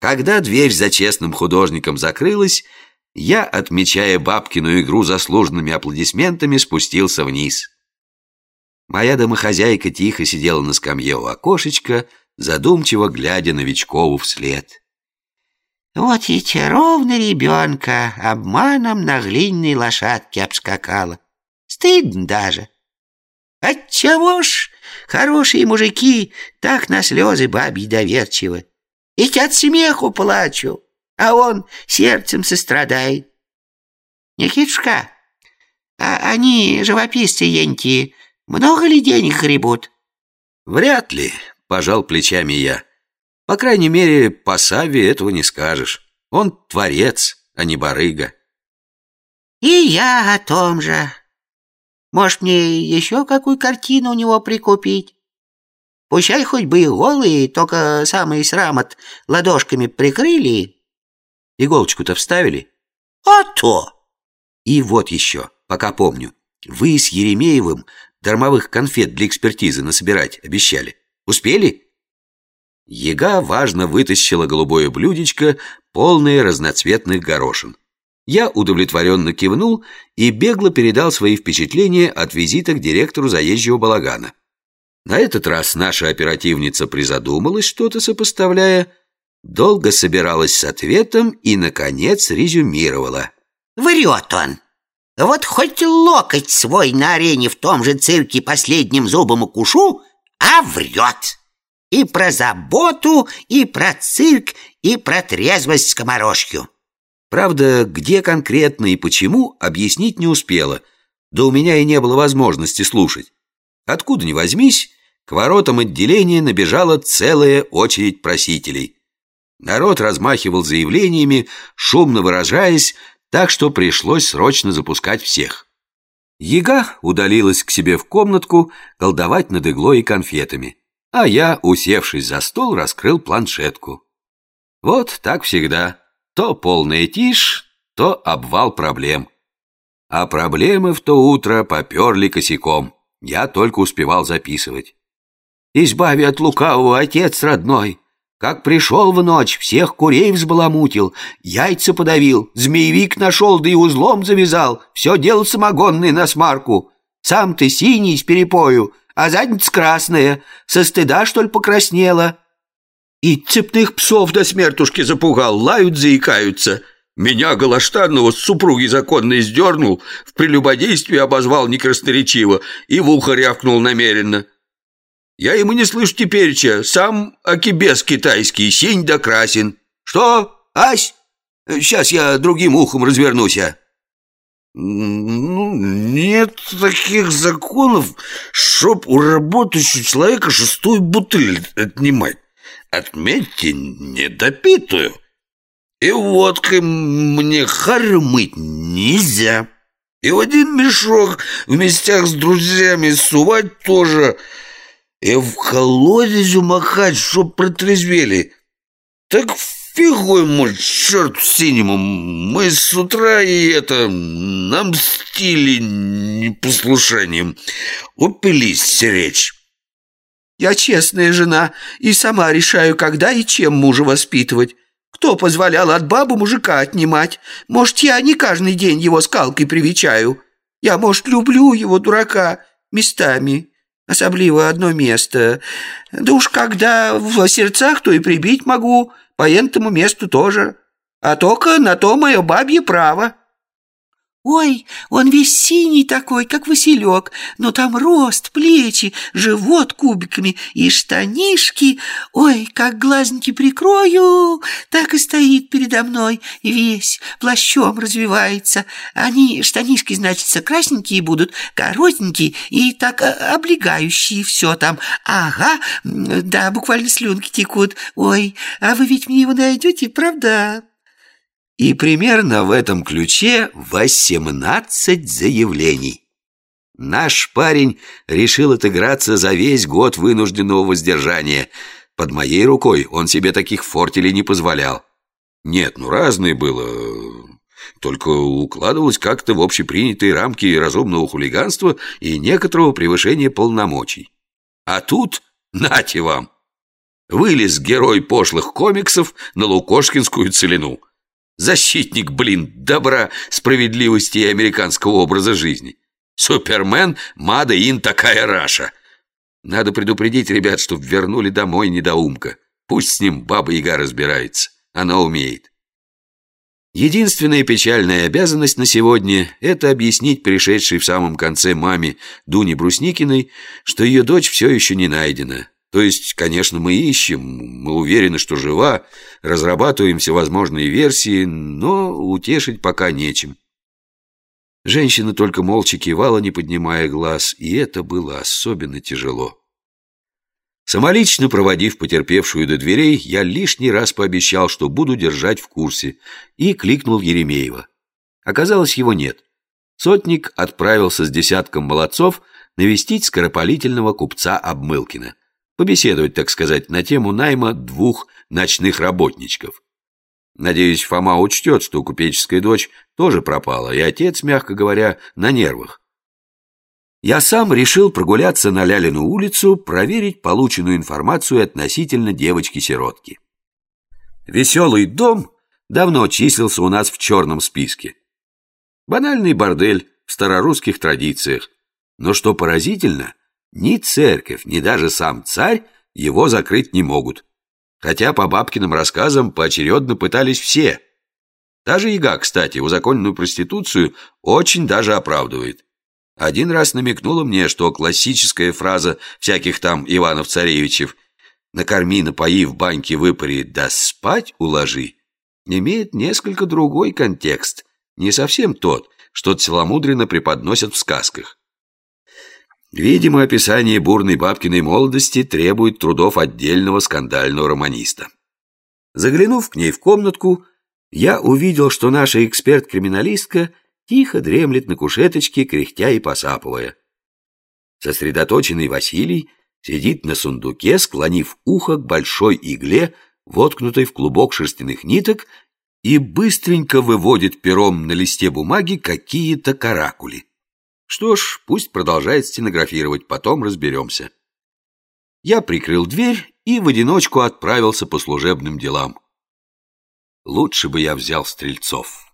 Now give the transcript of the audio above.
Когда дверь за честным художником закрылась, я, отмечая бабкину игру заслуженными аплодисментами, спустился вниз. Моя домохозяйка тихо сидела на скамье у окошечка, задумчиво глядя новичкову вслед. Вот ведь ровно ребенка обманом на глиняной лошадке обскакала. Стыдно даже. Отчего ж хорошие мужики так на слезы бабьи доверчивы? Ведь от смеху плачу, а он сердцем сострадает. Никитушка, а они, живописцы енти, много ли денег гребут? Вряд ли, пожал плечами я. По крайней мере, по Саве этого не скажешь. Он творец, а не барыга. И я о том же. Может, мне еще какую картину у него прикупить? Пущай хоть бы и голые, только самый срамот ладошками прикрыли. Иголочку-то вставили? А то! И вот еще, пока помню. Вы с Еремеевым дармовых конфет для экспертизы насобирать обещали. Успели? Ега важно вытащила голубое блюдечко, полное разноцветных горошин. Я удовлетворенно кивнул и бегло передал свои впечатления от визита к директору заезжего балагана. На этот раз наша оперативница призадумалась, что-то сопоставляя, долго собиралась с ответом и, наконец, резюмировала. «Врет он! Вот хоть локоть свой на арене в том же цирке последним зубом укушу, а врет!» И про заботу, и про цирк, и про трезвость скоморожью. Правда, где конкретно и почему, объяснить не успела, да у меня и не было возможности слушать. Откуда ни возьмись, к воротам отделения набежала целая очередь просителей. Народ размахивал заявлениями, шумно выражаясь, так что пришлось срочно запускать всех. Ега удалилась к себе в комнатку колдовать над иглой и конфетами а я, усевшись за стол, раскрыл планшетку. Вот так всегда. То полная тишь, то обвал проблем. А проблемы в то утро поперли косяком. Я только успевал записывать. «Избави от лукавого, отец родной! Как пришел в ночь, всех курей взбаламутил, яйца подавил, змеевик нашел, да и узлом завязал, все дело самогонное на смарку. Сам ты синий с перепою, а задница красная, со стыда, что ли, покраснела. И цепных псов до смертушки запугал, лают, заикаются. Меня Голоштанного с супруги законно издернул, в прелюбодействии обозвал некрасноречиво и в ухо рявкнул намеренно. Я ему не слышу тепереча, сам акибес китайский, синь да красен. Что, Ась? Сейчас я другим ухом развернусь, а. Ну, нет таких законов, чтоб у работающего человека шестую бутыль отнимать. Отметьте, недопитую. И водкой мне харю мыть нельзя. И в один мешок в местях с друзьями сувать тоже. И в колодезю махать, чтоб протрезвели. Так Фигой мой, черт синему, мы с утра и это, нам стили непослушанием. Упились речь. Я честная жена и сама решаю, когда и чем мужа воспитывать. Кто позволял от бабы мужика отнимать? Может, я не каждый день его скалкой привечаю. Я, может, люблю его, дурака, местами. Особливо одно место. Да уж когда в сердцах, то и прибить могу по этому месту тоже. А только на то мое бабье право». «Ой, он весь синий такой, как василек, но там рост, плечи, живот кубиками и штанишки. Ой, как глазники прикрою, так и стоит передо мной, весь плащом развивается. Они, штанишки, значит, красненькие будут, коротенькие и так а, облегающие все там. Ага, да, буквально слюнки текут. Ой, а вы ведь мне его найдете, правда?» И примерно в этом ключе 18 заявлений. Наш парень решил отыграться за весь год вынужденного воздержания. Под моей рукой он себе таких фортелей не позволял. Нет, ну разное было. Только укладывалось как-то в общепринятые рамки разумного хулиганства и некоторого превышения полномочий. А тут, нате вам, Вылез герой пошлых комиксов на лукошкинскую целину. Защитник, блин, добра, справедливости и американского образа жизни. Супермен, Мада Ин такая Раша. Надо предупредить ребят, чтоб вернули домой недоумка. Пусть с ним Баба Яга разбирается. Она умеет. Единственная печальная обязанность на сегодня – это объяснить пришедшей в самом конце маме Дуне Брусникиной, что ее дочь все еще не найдена. То есть, конечно, мы ищем, мы уверены, что жива, разрабатываем всевозможные версии, но утешить пока нечем. Женщина только молча кивала, не поднимая глаз, и это было особенно тяжело. Самолично проводив потерпевшую до дверей, я лишний раз пообещал, что буду держать в курсе, и кликнул Еремеева. Оказалось, его нет. Сотник отправился с десятком молодцов навестить скоропалительного купца Обмылкина, побеседовать, так сказать, на тему найма двух ночных работничков. Надеюсь, Фома учтет, что купеческая дочь тоже пропала, и отец, мягко говоря, на нервах. Я сам решил прогуляться на Лялину улицу, проверить полученную информацию относительно девочки-сиротки. Веселый дом давно числился у нас в черном списке. Банальный бордель в старорусских традициях. Но что поразительно, ни церковь, ни даже сам царь его закрыть не могут. Хотя по бабкиным рассказам поочередно пытались все. Даже яга, кстати, узаконенную проституцию очень даже оправдывает. Один раз намекнула мне, что классическая фраза всяких там Иванов-Царевичев «накорми, напои, в баньке выпари, да спать уложи» имеет несколько другой контекст, не совсем тот, что целомудренно преподносят в сказках. Видимо, описание бурной бабкиной молодости требует трудов отдельного скандального романиста. Заглянув к ней в комнатку, я увидел, что наша эксперт-криминалистка тихо дремлет на кушеточке, кряхтя и посапывая. Сосредоточенный Василий сидит на сундуке, склонив ухо к большой игле, воткнутой в клубок шерстяных ниток, и быстренько выводит пером на листе бумаги какие-то каракули. Что ж, пусть продолжает стенографировать, потом разберемся. Я прикрыл дверь и в одиночку отправился по служебным делам. Лучше бы я взял стрельцов.